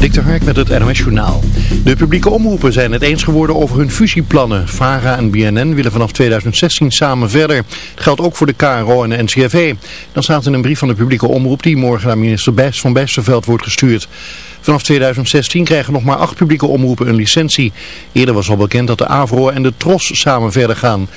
Dik Hark met het NOS Journaal. De publieke omroepen zijn het eens geworden over hun fusieplannen. VARA en BNN willen vanaf 2016 samen verder. Het geldt ook voor de KRO en de NCRV. Dan staat in een brief van de publieke omroep die morgen naar minister van Bijsterveld wordt gestuurd. Vanaf 2016 krijgen nog maar acht publieke omroepen een licentie. Eerder was al bekend dat de AVRO en de TROS samen verder gaan.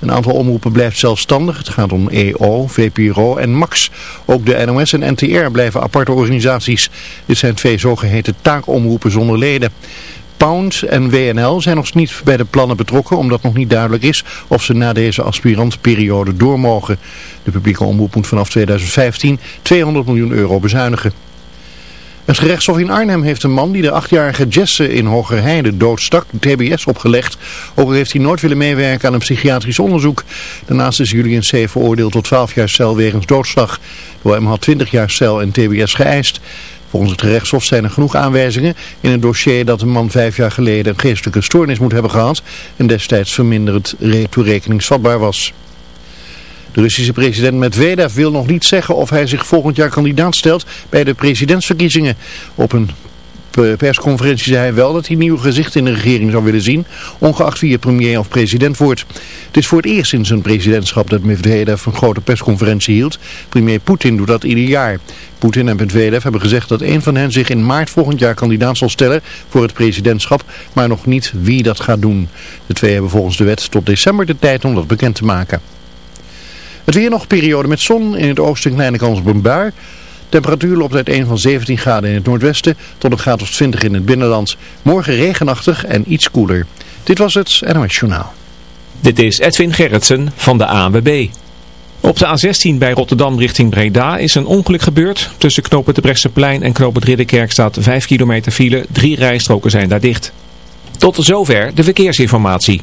Een aantal omroepen blijft zelfstandig. Het gaat om EO, VPRO en MAX. Ook de NOS en NTR blijven aparte organisaties. Dit zijn twee zogeheten taakomroepen zonder leden. Pound en WNL zijn nog niet bij de plannen betrokken omdat nog niet duidelijk is of ze na deze aspirantperiode door mogen. De publieke omroep moet vanaf 2015 200 miljoen euro bezuinigen. Het gerechtshof in Arnhem heeft een man die de achtjarige Jesse in Hogerheide doodstak TBS opgelegd. Ook heeft hij nooit willen meewerken aan een psychiatrisch onderzoek. Daarnaast is Julian C. veroordeeld tot 12 jaar cel wegens doodslag. De OM had 20 jaar cel en TBS geëist. Volgens het gerechtshof zijn er genoeg aanwijzingen in het dossier dat de man vijf jaar geleden een geestelijke stoornis moet hebben gehad en destijds verminderd toerekeningsvatbaar was. De Russische president Medvedev wil nog niet zeggen of hij zich volgend jaar kandidaat stelt bij de presidentsverkiezingen. Op een persconferentie zei hij wel dat hij nieuwe gezichten in de regering zou willen zien, ongeacht wie er premier of president wordt. Het is voor het eerst in zijn presidentschap dat Medvedev een grote persconferentie hield. Premier Poetin doet dat ieder jaar. Poetin en Medvedev hebben gezegd dat een van hen zich in maart volgend jaar kandidaat zal stellen voor het presidentschap, maar nog niet wie dat gaat doen. De twee hebben volgens de wet tot december de tijd om dat bekend te maken. Het weer nog periode met zon. In het oosten een kleine kans op een bui. Temperatuur loopt uit 1 van 17 graden in het noordwesten tot een graad of 20 in het binnenland. Morgen regenachtig en iets koeler. Dit was het NOS Journaal. Dit is Edwin Gerritsen van de ANWB. Op de A16 bij Rotterdam richting Breda is een ongeluk gebeurd. Tussen knopen de Bresseplein en knopen Ridderkerk staat 5 kilometer file. Drie rijstroken zijn daar dicht. Tot zover de verkeersinformatie.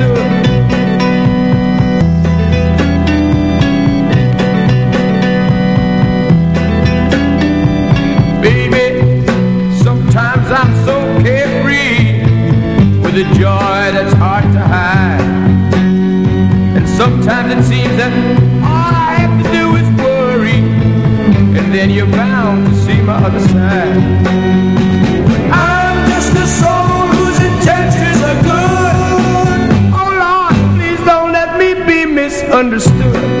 It seems that all I have to do is worry, and then you're bound to see my other side. I'm just a soul whose intentions are good. Oh Lord, please don't let me be misunderstood.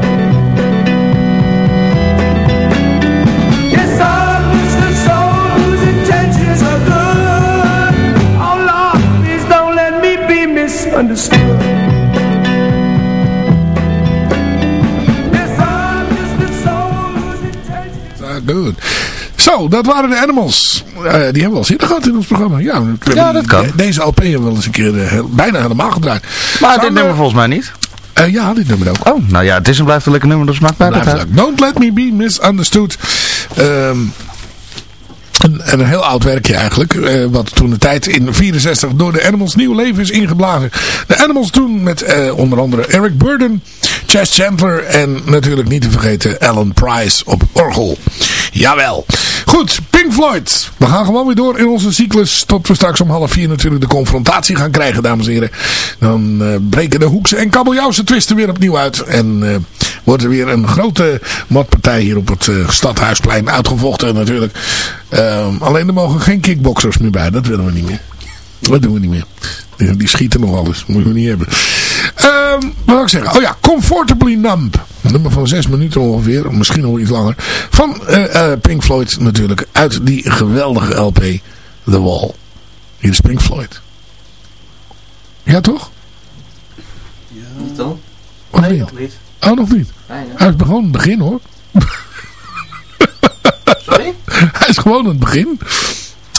dat waren de Animals. Eh, die hebben we al eerder gehad in ons programma. Ja, dat kan. de- Deze LP hebben we wel eens een keer eh, heel- bijna helemaal gedraaid. Maar dit nummer volgens mij niet. Eh, ja, dit nummer ook. Oh, nou ja, het is en blijft een lekker nummer, dus maakt mij dat Blijft uit. Don't Let Me Be Misunderstood. Ehm, een, een heel oud werkje eigenlijk. wat toen de tijd in 64 door de Animals nieuw leven is ingeblazen. De Animals toen met onder andere Eric Burden, Chess Chandler en natuurlijk niet te vergeten Alan Price op orgel. Jawel. Goed, Pink Floyd. We gaan gewoon weer door in onze cyclus. Tot we straks om half vier natuurlijk de confrontatie gaan krijgen, dames en heren. Dan eh, breken de hoekse en kabeljauwse twisten weer opnieuw uit. En eh, wordt er weer een grote matpartij hier op het eh, Stadhuisplein uitgevochten natuurlijk. Ehm, alleen er mogen geen kickboxers meer bij. Dat willen we niet meer. Dat doen we niet meer. Die, die schieten nog alles. Moeten we niet hebben. Ehm, wat wil ik zeggen? Oh ja, Comfortably Numb. Nummer van zes minuten ongeveer. Misschien nog iets langer. Van eh, eh, Pink Floyd natuurlijk. Uit die geweldige LP The Wall. Hier is Pink Floyd. Ja toch? Niet dan? Of niet? niet. Oh, nog niet. Hij is gewoon het begin hoor. Sorry? Hij is gewoon het begin.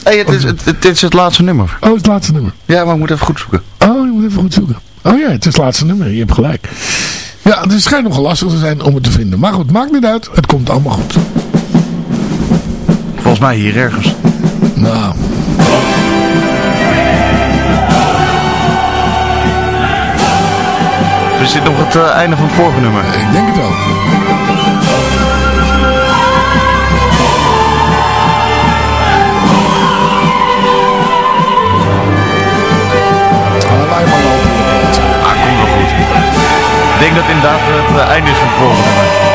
Hey, het is, het, het is het laatste nummer. Oh, het is laatste nummer. Ja, maar ik moet even goed zoeken. Oh, je moet even goed zoeken. Oh ja, het is het laatste nummer. Je hebt gelijk. Ja, het schijnt nogal lastig te zijn om het te vinden. Maar goed, maakt niet uit. Het komt allemaal goed. Volgens mij hier ergens. Nou. Is dit nog het eh, einde van het vorige nummer? Ik denk het wel. Denk dat inderdaad het eh, einde is van het vorige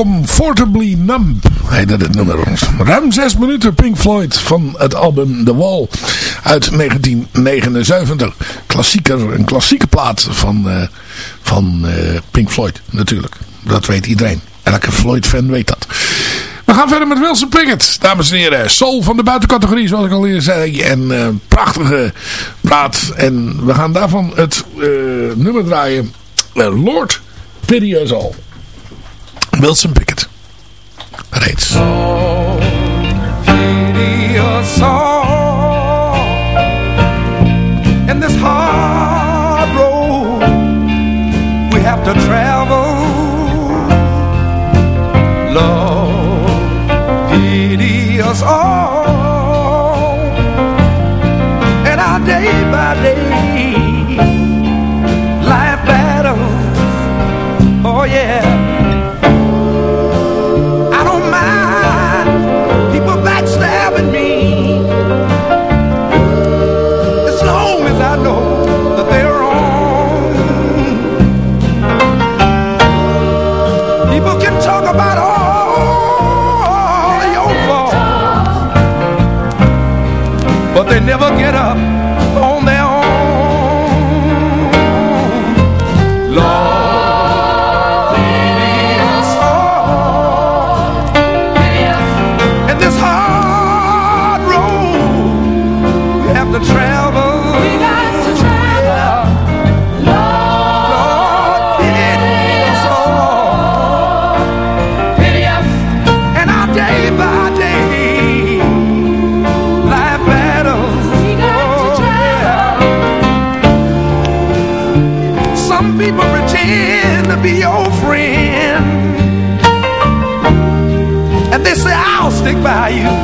Comfortably Numb heette het nummer. Ruim zes minuten Pink Floyd van het album The Wall uit 1979. Klassieker, een klassieke plaat van, eh, van eh, Pink Floyd natuurlijk. Dat weet iedereen. Elke Floyd-fan weet dat. We gaan verder met Wilson Pickett, dames en heren. Soul van de buitencategorie, zoals ik al eerder zei. En eh, prachtige plaat. En we gaan daarvan het nummer draaien. Lord Pity Us All. Wilson Pickett. Reeds. In this hard road we have to travel.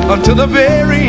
Until the very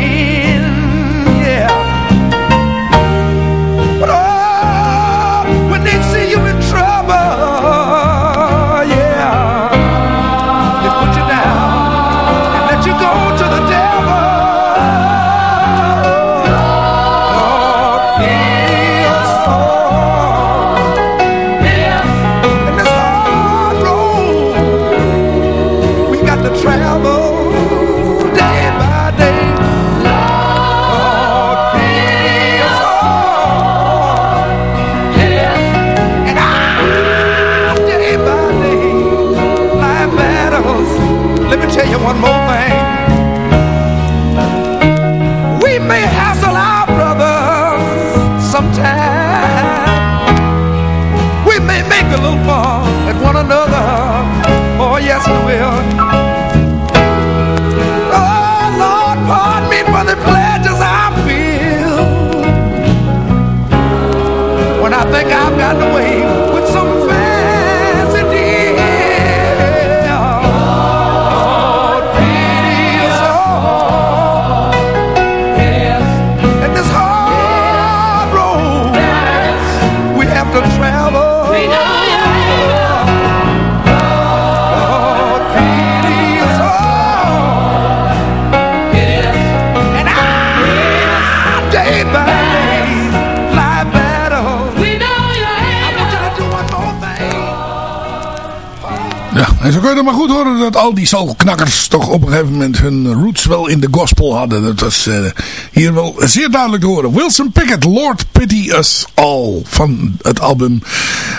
en zo kun je er maar goed horen dat al die soulknakkers toch op een gegeven moment hun roots wel in de gospel hadden. Dat was eh, hier wel zeer duidelijk te horen. Wilson Pickett, Lord Pity Us All van het album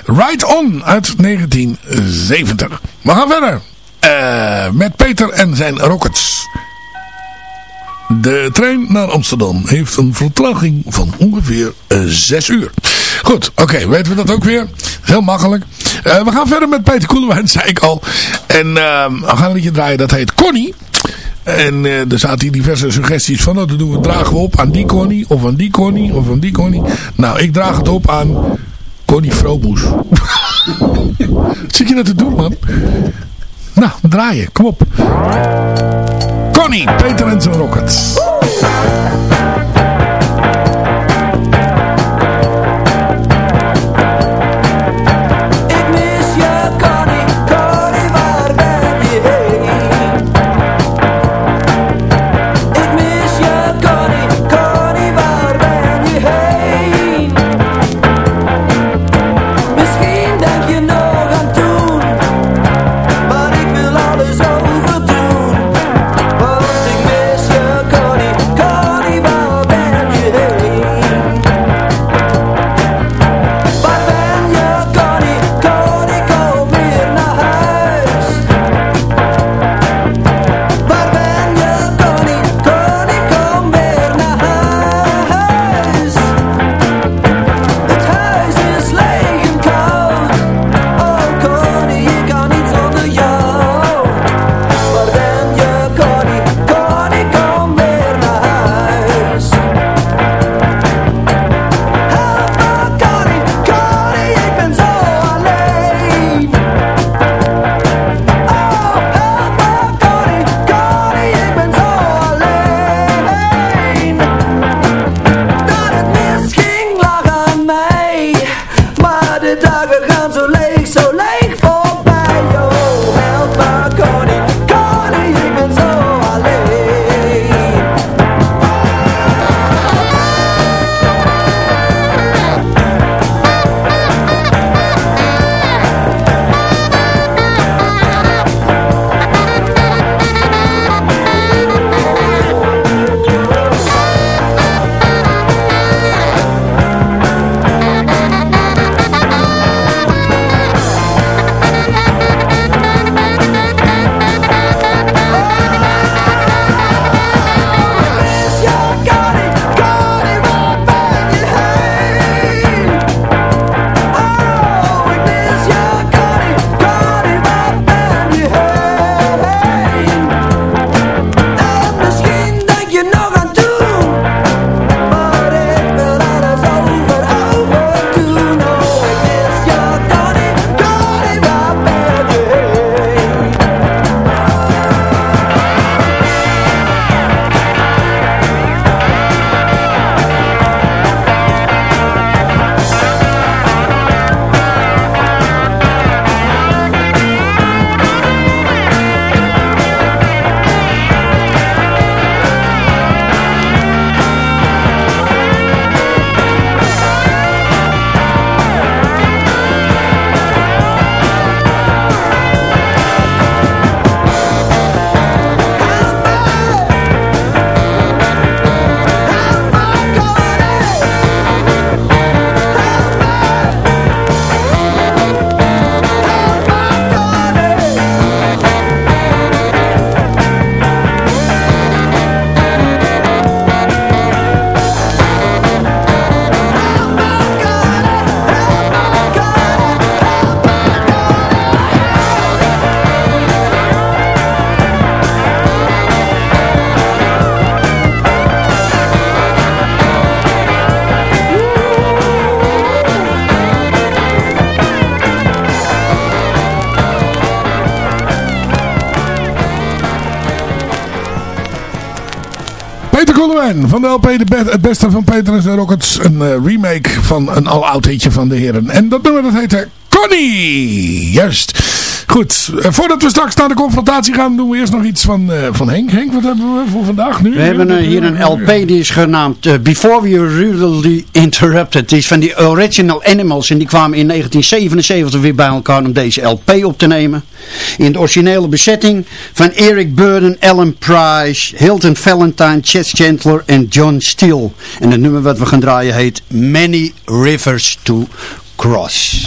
Ride On uit 1970. We gaan verder eh, met Peter en zijn Rockets. De trein naar Amsterdam heeft een vertraging van ongeveer 6 uur. Goed, oké, weten we dat ook weer. Heel makkelijk. Eh, we gaan verder met Peter Koelewijn, zei ik al. En uh, we gaan een liedje draaien, dat heet Connie. En uh, er zaten hier diverse suggesties van. Nou, dan doen we, dragen we op aan die Connie, of aan die Connie, of aan die Connie. Nou, ik draag het op aan Connie Froboes. Wat zit je nou te doen, man? Nou, draaien, kom op. Connie, Peter en zijn Rockets. Van de LP de Het Beste van Peter en Rockets. Een eh, remake van een al oud hitje van de heren. En dat nummer dat heette Connie. Juist. Goed, eh, voordat we straks naar de confrontatie gaan, doen we eerst nog iets van, eh, van Henk. Henk, wat hebben we voor vandaag nu? We hebben eh, hier een LP die is genaamd eh, Before We Rudely Interrupted. Die is van die Original Animals en die kwamen in 1977 weer bij elkaar om deze LP op te nemen. In de originele bezetting van Eric Burden, Alan Price, Hilton Valentine, Chet Chandler en John Steele. En het nummer wat we gaan draaien heet Many Rivers to Cross.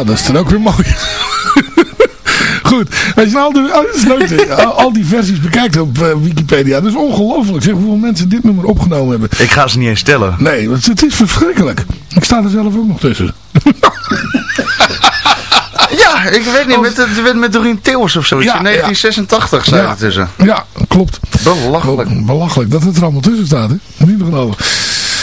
Nou, dat is dan ook weer mooi. Goed, als je nou al, die, oh, is leuk, al, die versies bekijkt op eh, Wikipedia, dat is ongelooflijk. Zeg hoeveel mensen dit nummer opgenomen hebben. Ik ga ze niet eens stellen. Nee, want het is verschrikkelijk. Ik sta er zelf ook nog tussen. Ja, ik weet niet, met, met, met Doreen Theeuwers of zoiets. Ja, in 1986 staat Ja. er tussen. Ja, klopt. Belachelijk. Belachelijk dat het er allemaal tussen staat, hè? Niet te geloven.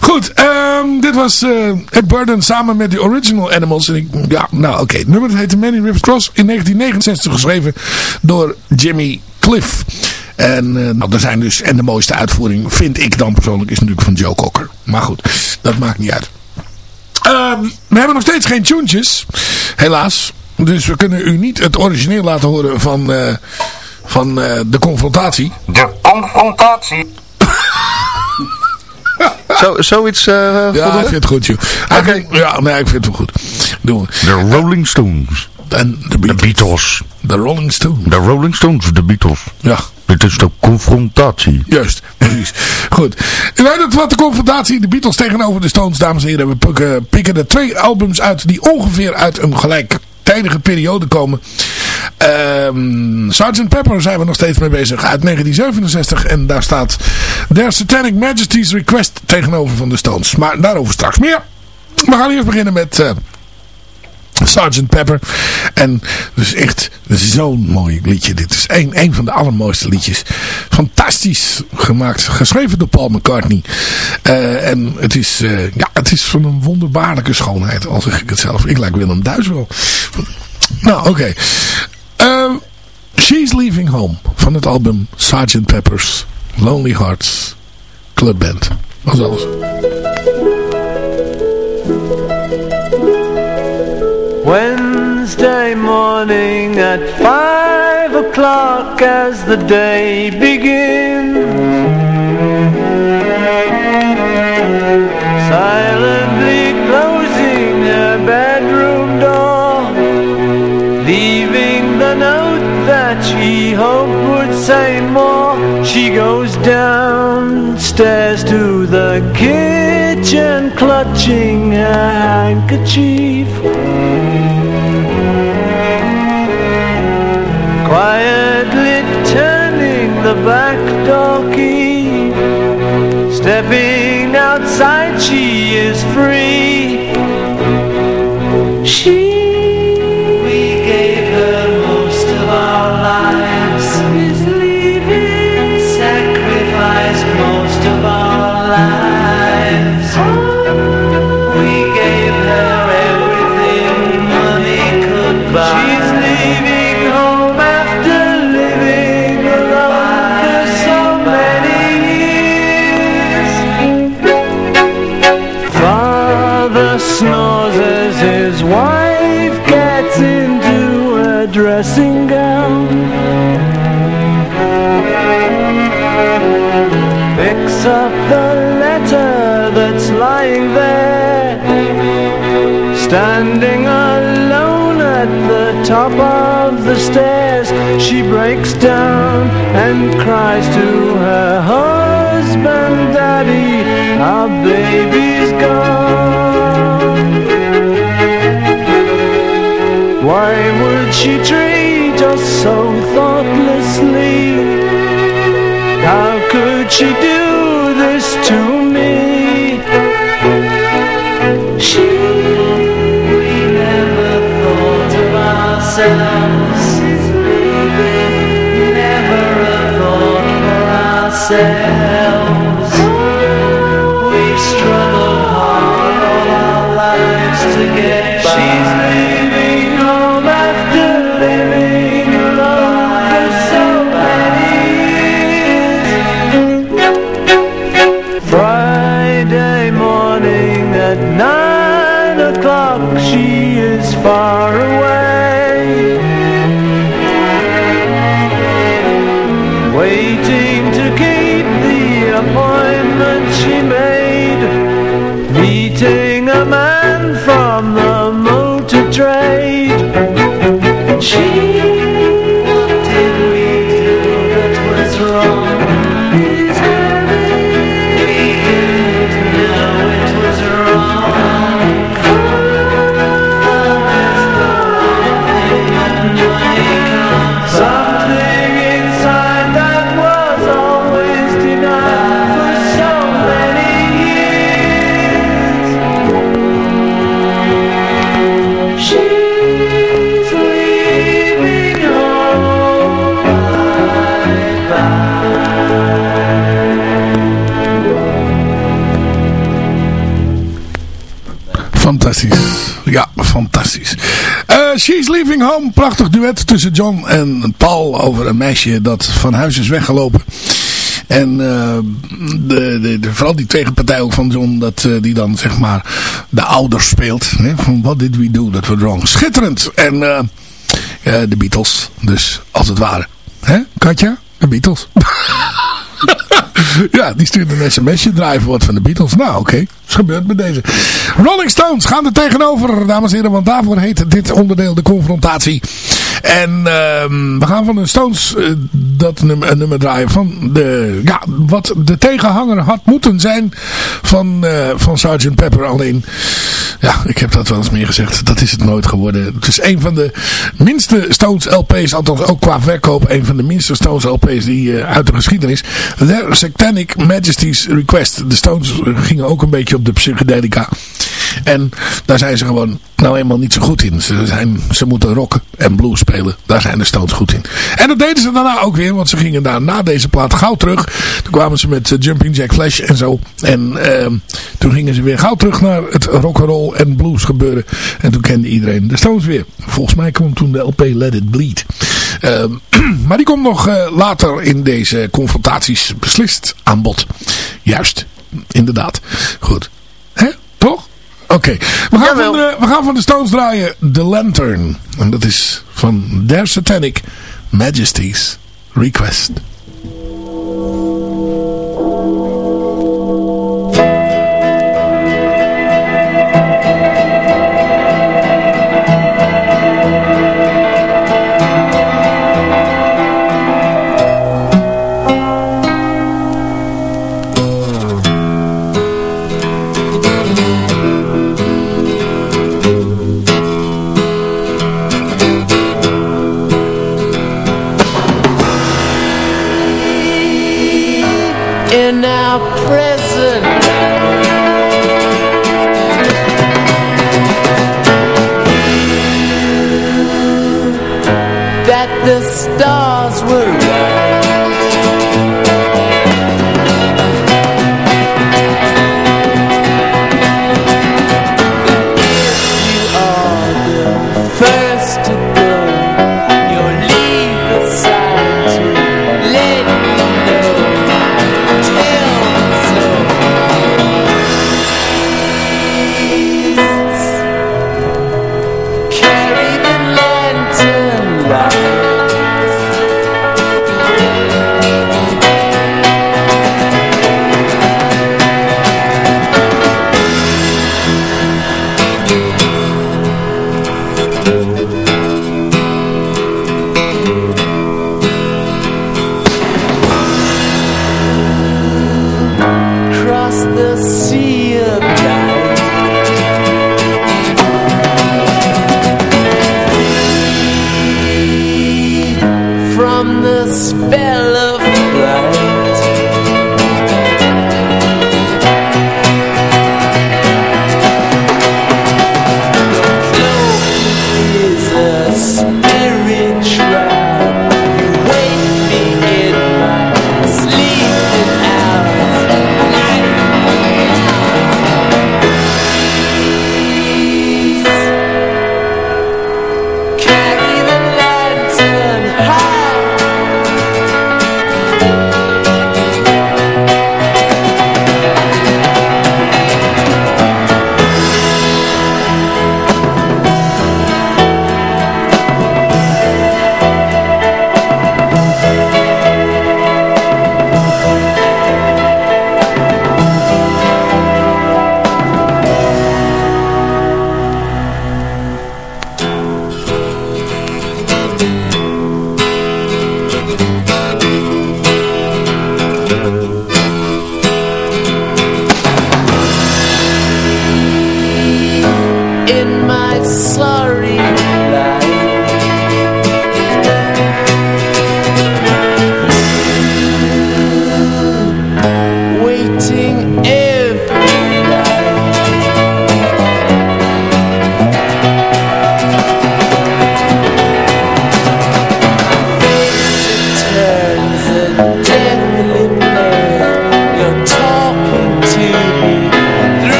Goed, ehm, dit was eh, Ed Burden samen met de Original Animals. En ik, ja, nou oké. Het nummer dat heette Many Rivers Cross. In 1969 geschreven door Jimmy Cliff. En eh, nou, er zijn dus, en de mooiste uitvoering vind ik dan persoonlijk is natuurlijk van Joe Cocker. Maar goed, dat maakt niet uit. Ehm, we hebben nog steeds geen tunes, helaas. Dus we kunnen u niet het origineel laten horen van, eh, van eh, de confrontatie. De confrontatie. Zo, zoiets eh Ja, ik vind het goed, joh. Oké. Ja, nee, ik vind het wel goed. Doen we. De Rolling Stones. En de Beatles. Beatles. De Rolling Stones. De Rolling Stones, de Beatles. Ja, Dit is de confrontatie. juist. Precies. Goed. U weet het wat de confrontatie, de Beatles tegenover de Stones, dames en heren. We pikken, pikken er twee albums uit die ongeveer uit een gelijktijdige periode komen. Ehm Sgt. Pepper zijn we nog steeds mee bezig. Uit 1967. En daar staat Their Satanic Majesty's Request tegenover van de Stones. Maar daarover straks meer. We gaan eerst beginnen met... eh Sgt. Pepper. En dus echt zo'n mooi liedje. Dit is een, een van de allermooiste liedjes. Fantastisch gemaakt. Geschreven door Paul McCartney. Eh, en het is, eh, ja, het is van een wonderbaarlijke schoonheid. Al zeg ik het zelf. Ik lijk Willem Duis wel. Nou, oké. Eh, She's Leaving Home. Van het album Sgt. Pepper's Lonely Hearts Club Band. Alles. Wednesday morning at five o'clock as the day begins. Silently she hoped would say more. She goes downstairs to the kitchen, clutching a handkerchief. Quietly turning the back door key Stepping outside she is free She down and cries to her husband Daddy, our baby's gone Why would she treat us so thoughtlessly? How get She's Leaving Home, prachtig duet tussen John en Paul over een meisje dat van huis is weggelopen. En eh, de, de, de, vooral die tegenpartij ook van John, dat, uh, die dan zeg maar de ouders speelt. Hè, van what did we do that was wrong. Schitterend. En uh, de Beatles, dus als het ware. Hè, Katja? De Beatles. ja, die stuurde een sms'je draaien wat van de Beatles. Nou, oké. Okay. is gebeurd met deze. Rolling Stones gaan er tegenover, dames en heren. Want daarvoor heet dit onderdeel de confrontatie. En uh, we gaan van de Stones uh, dat nummer, nummer draaien van de, ja, wat de tegenhanger had moeten zijn van, uh, van Sgt. Pepper. Alleen, ja, ik heb dat wel eens meer gezegd. Dat is het nooit geworden. Het is een van de minste Stones LP's, althans ook qua verkoop, een van de minste Stones LP's die uh, uit de geschiedenis. The Satanic Majesty's Request. De Stones gingen ook een beetje op de psychedelica. En daar zijn ze gewoon nou eenmaal niet zo goed in. Ze, zijn, ze moeten rocken en blues spelen. Daar zijn de Stones goed in. En dat deden ze daarna ook weer. Want ze gingen daar na deze plaat gauw terug. Toen kwamen ze met uh, Jumping Jack Flash en zo. En uh, toen gingen ze weer gauw terug naar het rock'n'roll en blues gebeuren. En toen kende iedereen de Stones weer. Volgens mij kwam toen de LP Let It Bleed. Uh, maar die komt nog uh, later in deze confrontaties beslist aan bod. Juist. Inderdaad. Goed. Oké, okay. we, gaan van de, we gaan van de Stones draaien The Lantern. En dat is van Their Satanic Majesty's Request.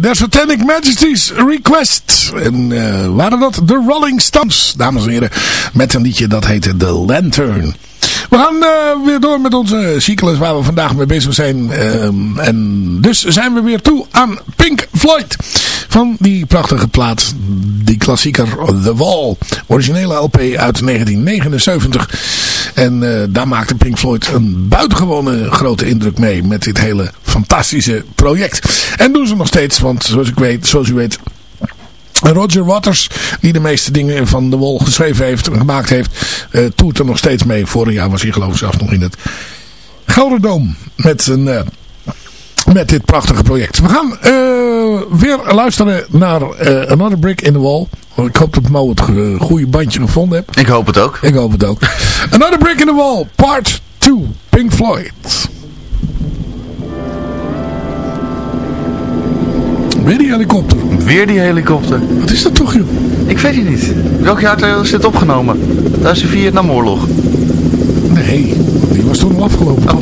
De Satanic Majesty's Request. En eh, waren dat de Rolling Stones, dames en heren. Met een liedje dat heette The Lantern. We gaan eh, weer door met onze cyclus waar we vandaag mee bezig zijn. Ehm, en dus zijn we weer toe aan Pink Floyd. Van die prachtige plaat, die klassieker The Wall. Originele LP uit 1979. En eh, daar maakte Pink Floyd een buitengewone grote indruk mee met dit hele fantastische project. En doen ze nog steeds, want zoals, ik weet, zoals u weet... Roger Waters, die de meeste dingen van The Wall geschreven heeft en gemaakt heeft, eh toert er nog steeds mee. Vorig jaar was hij geloof ik zelfs nog in het Gelderdoom met, eh, met dit prachtige project. We gaan eh, weer luisteren naar eh, Another Brick in the Wall. Ik hoop dat Mo het go- goede bandje gevonden heeft. Ik hoop het ook. Ik hoop het ook. Another Brick in the Wall, part 2, Pink Floyd. Weer die helikopter. Weer die helikopter. Wat is dat toch, joh? Ik weet het niet. Welk jaar is dit opgenomen? Dat is de Vietnamoorlog. Nee, die was toen al afgelopen. toch?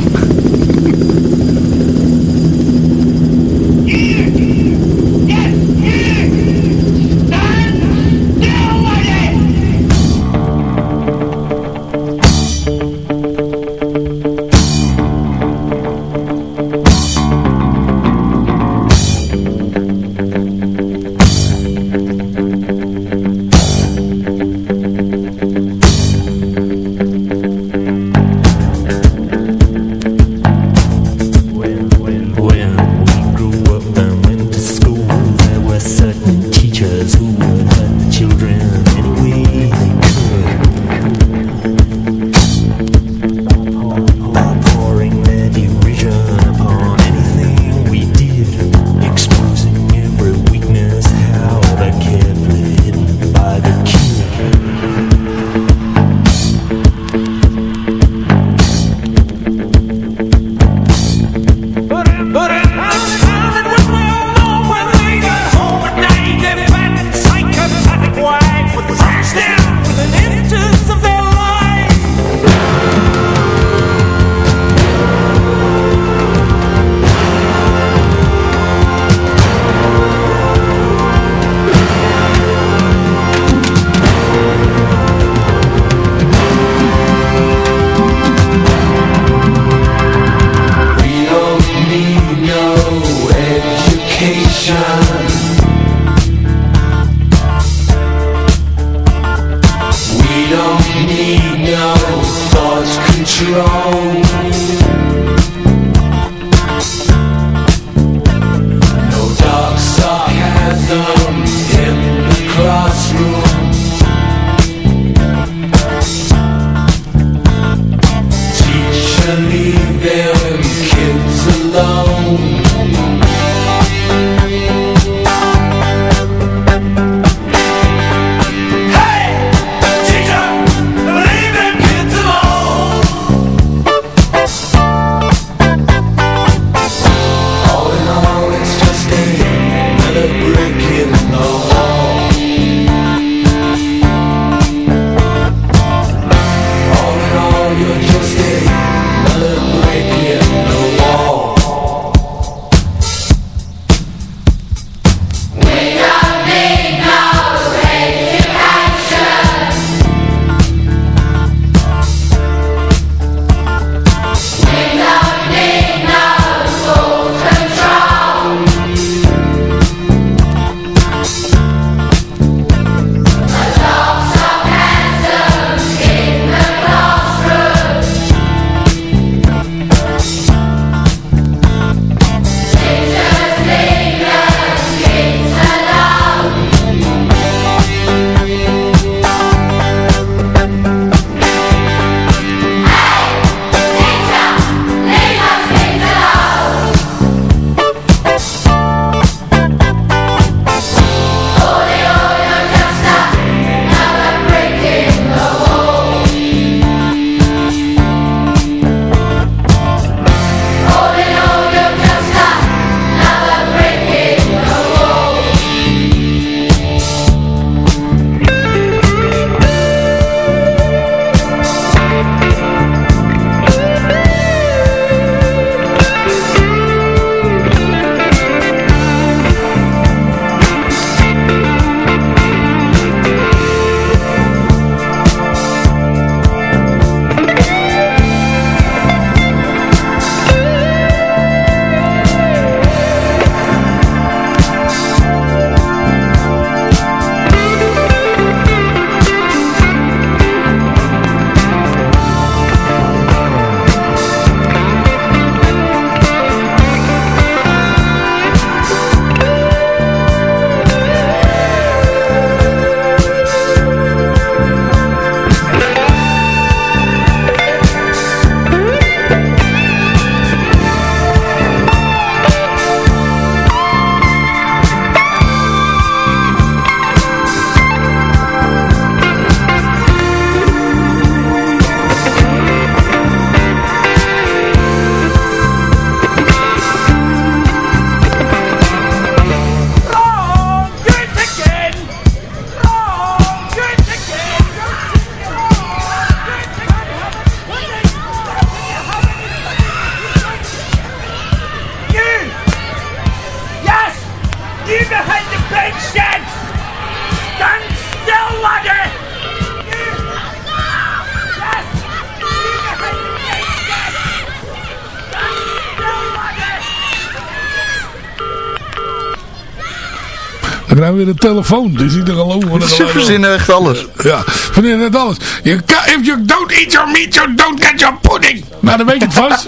Weer de telefoon. Dus niet te geloven. Ze verzinnen echt alles. Ja, verzinnen echt alles. You if you don't eat your meat, you don't get your pudding. Nou, dan weet je het vast.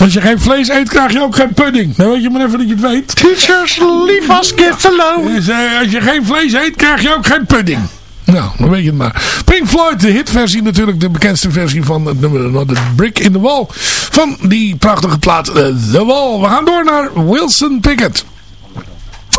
Als je geen vlees eet, krijg je ook geen pudding. Dan weet je maar even dat je het weet. Teachers, leave us kids alone. Dus, als je geen vlees eet, krijg je ook geen pudding. Nou, dan weet je het maar. Pink Floyd, de hitversie natuurlijk, de bekendste versie van het nummer Another Brick in the Wall. Van die prachtige plaat eh, The Wall. We gaan door naar Wilson Pickett.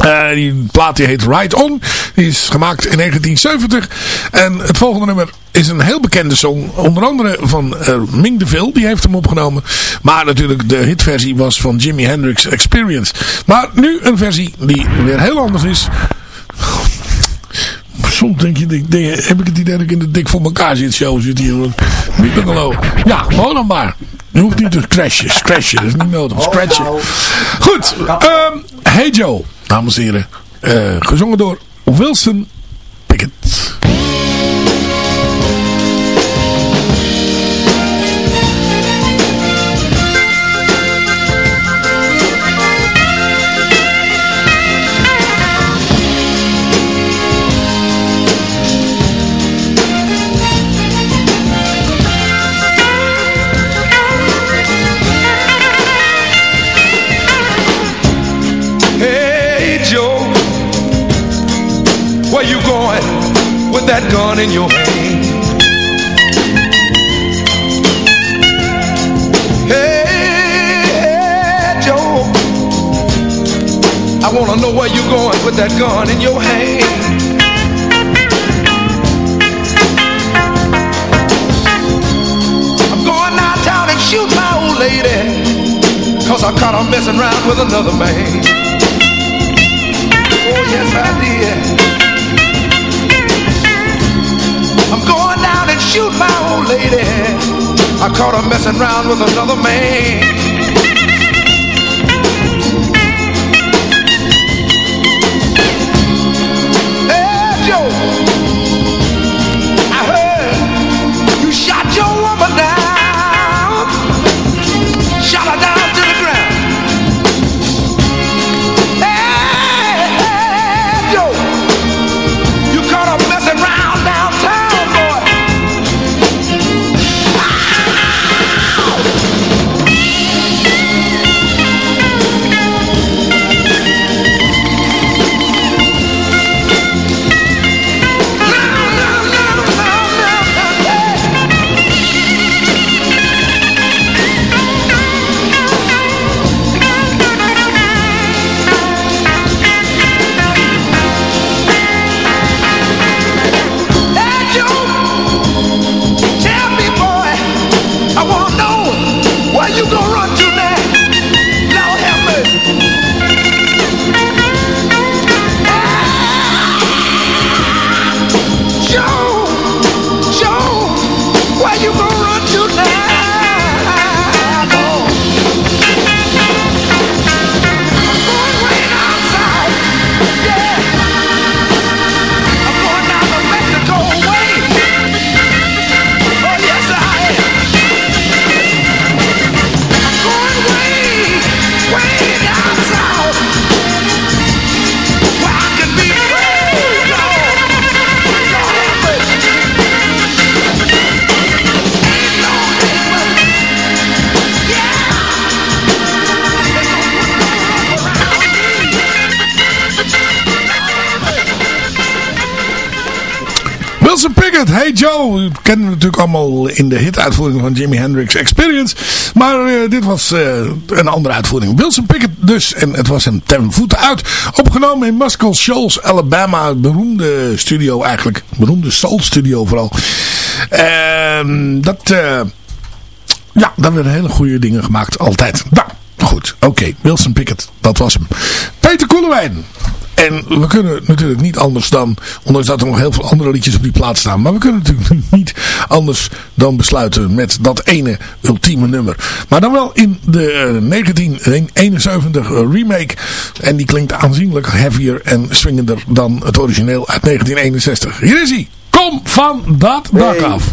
Eh, die plaat die heet Ride On. Die is gemaakt in 1970. En het volgende nummer is een heel bekende song. Onder andere van eh, Ming DeVille. Die heeft hem opgenomen. Maar natuurlijk de hitversie was van Jimi Hendrix Experience. Maar nu een versie die weer heel anders is. Soms denk je, denk, denk- heb ik het idee dat ik in de dik voor elkaar zit show zit hier. Niet te geloven. Ja, gewoon dan maar. Je hoeft niet te crashen. Scratchen, dat is niet nodig. Scratchen. Goed. ehm, hey Joe, dames en heren. Eh, gezongen door Wilson Pickett. That gun in your hand? Hey hey, Joe, I wanna know where you're going with that gun in your hand. I'm going downtown and shoot my old lady. Cause I caught her messing around with another man. Oh, yes, I did. Shoot my old lady. I caught her messing around with another man. Kennen we natuurlijk allemaal in de hit-uitvoering van Jimi Hendrix Experience. Maar eh, dit was eh, een andere uitvoering. Wilson Pickett dus. En het was hem ten voeten uit. Opgenomen in Muscle Shoals, Alabama. Beroemde studio eigenlijk. Beroemde soul studio vooral. Ehm, dat... eh, ja, daar werden hele goede dingen gemaakt. Altijd. Nou, goed. Oké. Wilson Pickett. Dat was hem. Peter Koelewijn. En we kunnen natuurlijk niet anders dan, ondanks dat er nog heel veel andere liedjes op die plaat staan, maar we kunnen natuurlijk niet anders dan besluiten met dat ene ultieme nummer. Maar dan wel in de eh, 1971 remake. En die klinkt aanzienlijk heavier en swingender dan het origineel uit 1961. Hier is hij. Kom van dat dak af.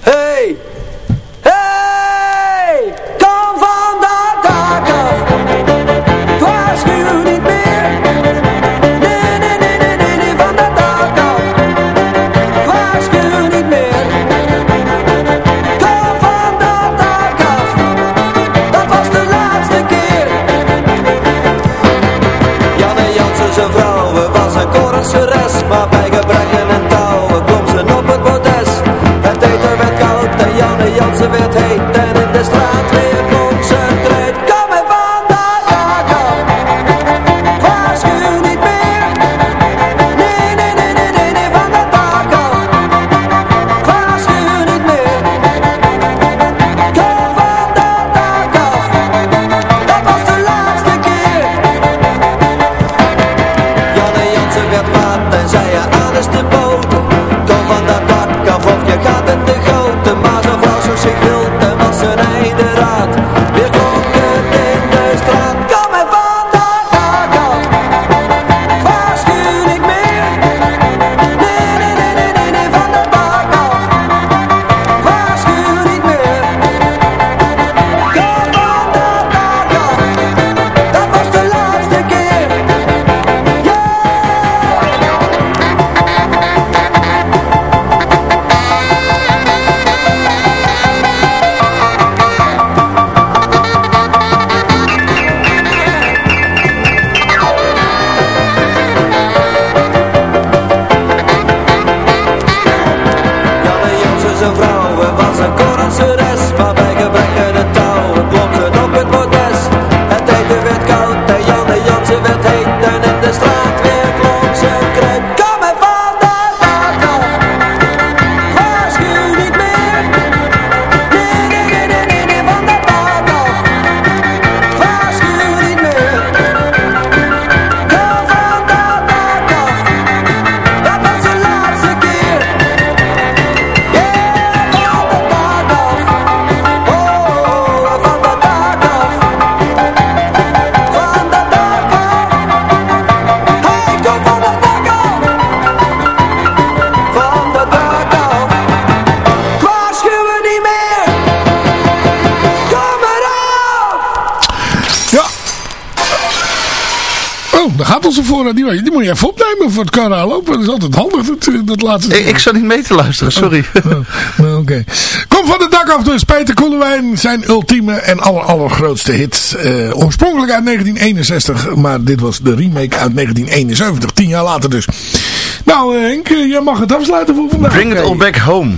Hey! Hey! Kom van dat moet je even opnemen voor het kanaal lopen. Dat is altijd handig, dat, eh, dat laatste. Ik, ik zat niet mee te luisteren, sorry. Nou, Oké. Kom van de dak af dus. Peter Koelewijn. Zijn ultieme en aller, allergrootste hit. Eh, oorspronkelijk uit 1961. Maar dit was de remake uit 1971. Tien jaar later dus. Nou eh, Henk, jij mag het afsluiten voor vandaag. Bring it all back home.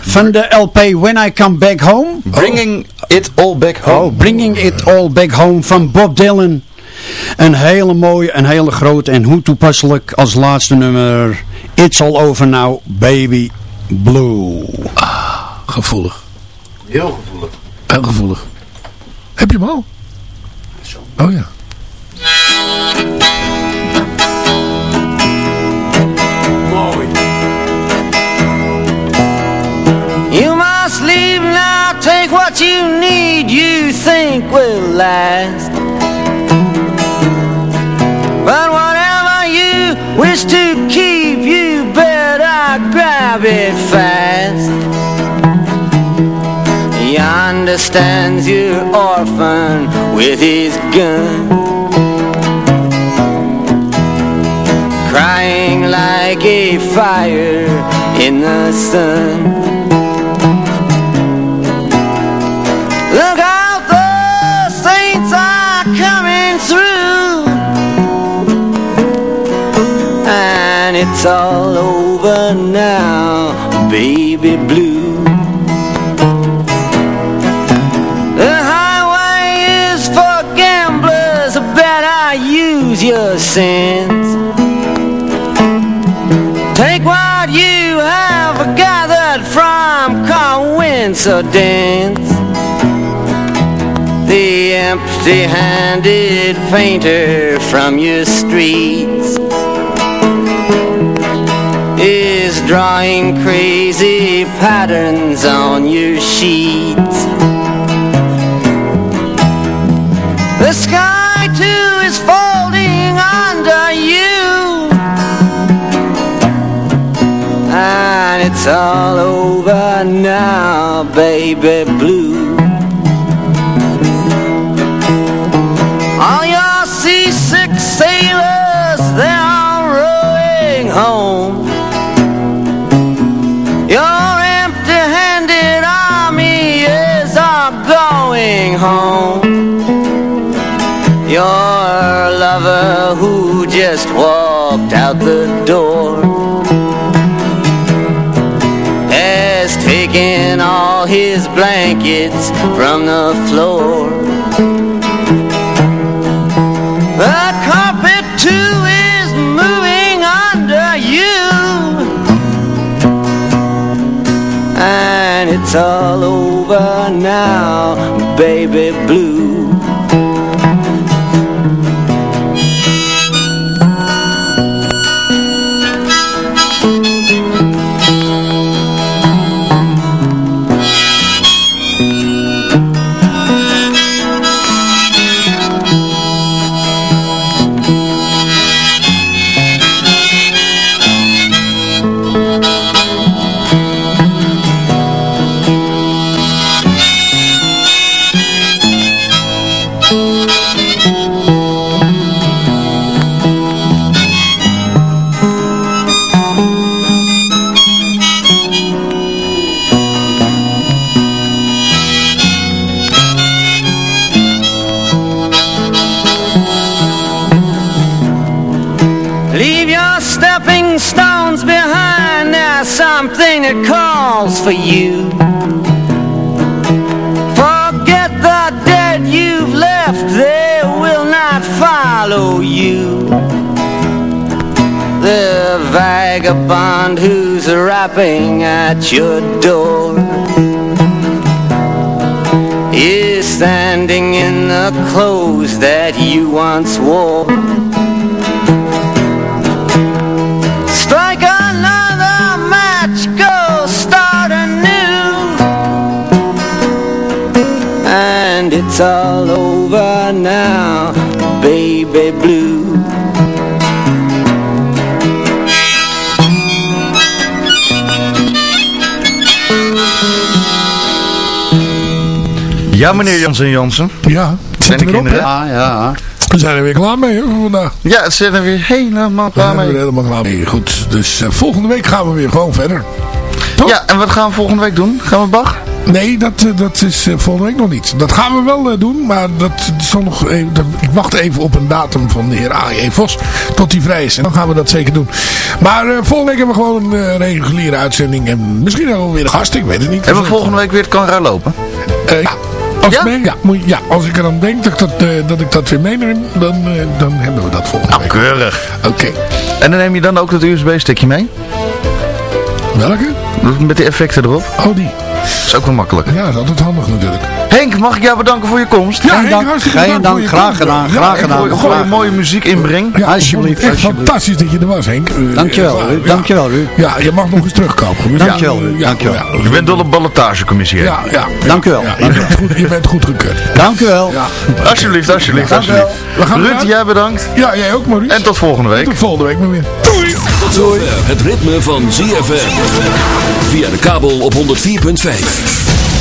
Van de LP When I Come Back Home. Bringing it all back home. Oh, Bringing It All Back Home van Bob Dylan. Een hele mooie, een hele grote en hoe toepasselijk als laatste nummer. It's All Over Now, Baby Blue. Gevoelig. Heel gevoelig. Heel gevoelig. Heb je hem al? Oh ja. You must leave now, take what you need, you think will last. Wish to keep, you better grab it fast. He understands you're orphan with his gun. Crying like a fire in the sun. It's all over now, baby blue. The highway is for gamblers, better use your sense. Take what you have gathered from coincidence. The empty-handed painter from your streets is drawing crazy patterns on your sheets. The sky too is folding under you, and it's all over now, baby blue. All your seasick sailors, they're all rowing home. His blankets from the floor. The carpet too is moving under you And it's all over now, baby blue vagabond who's rapping at your door is standing in the clothes that you once wore. Strike another match, go start anew. And it's all over now, Ja, meneer Jansen Jansen. Ja, het Zijn zit de? Ja, ja. We zijn er weer klaar mee, hè, voor vandaag. Ja, het zit er weer helemaal We klaar zijn er weer mee. helemaal klaar mee. Goed, dus eh, volgende week gaan we weer gewoon verder. Ja, en wat gaan we volgende week doen? Gaan we Bach? Nee, dat, eh, dat is eh, volgende week nog niet. Dat gaan we wel doen, maar dat zal nog even, dat- ik wacht even op een datum van de heer A.J. Vos tot die vrij is. En dan gaan we dat zeker doen. Maar eh, volgende week hebben we gewoon een reguliere uitzending. En misschien ook wel weer een gast, ik weet het niet. Hebben we volgende week weer het kan lopen? Eh, ja. Als, Ja? mee- ja, moet, ja, als ik er dan denk dat, ik dat, eh, dat ik dat weer meeneem, dan, eh, dan hebben we dat volgende Nou, keurig. Oké. En dan neem je dan ook dat USB-stickje mee? Welke? Met die effecten erop? Oh, die. Dat is ook wel makkelijk. Ja, dat is altijd handig natuurlijk. Henk, mag ik jou bedanken voor je komst? Ja, Geen dank, hartstikke geen bedankt dank, voor je graag gedaan, Ja, graag gedaan. Gooi je mooie muziek inbreng. Ja, Alsjeblieft, Echt alsjeblieft. fantastisch dat je er was, Henk. Eh, Dankjewel, waar. Ruud. Ja. Dankjewel, Ruud. Ja, je mag nog eens terugkomen. Dankjewel, Ja, Dankjewel. ja. Je bent door de ballotagecommissie. Ja, ja. Dankjewel, Ja, je, dankjewel. bent goed, je bent goedgekeurd. Dank u wel. Ja. Alsjeblieft, alsjeblieft, Dankjewel. alsjeblieft. We gaan Ruud, jij bedankt. Ja, jij ook, Maurice. En tot volgende week. tot volgende week maar weer. Doei! Tot zover het ritme van ZFM. Via de kabel op 104.5.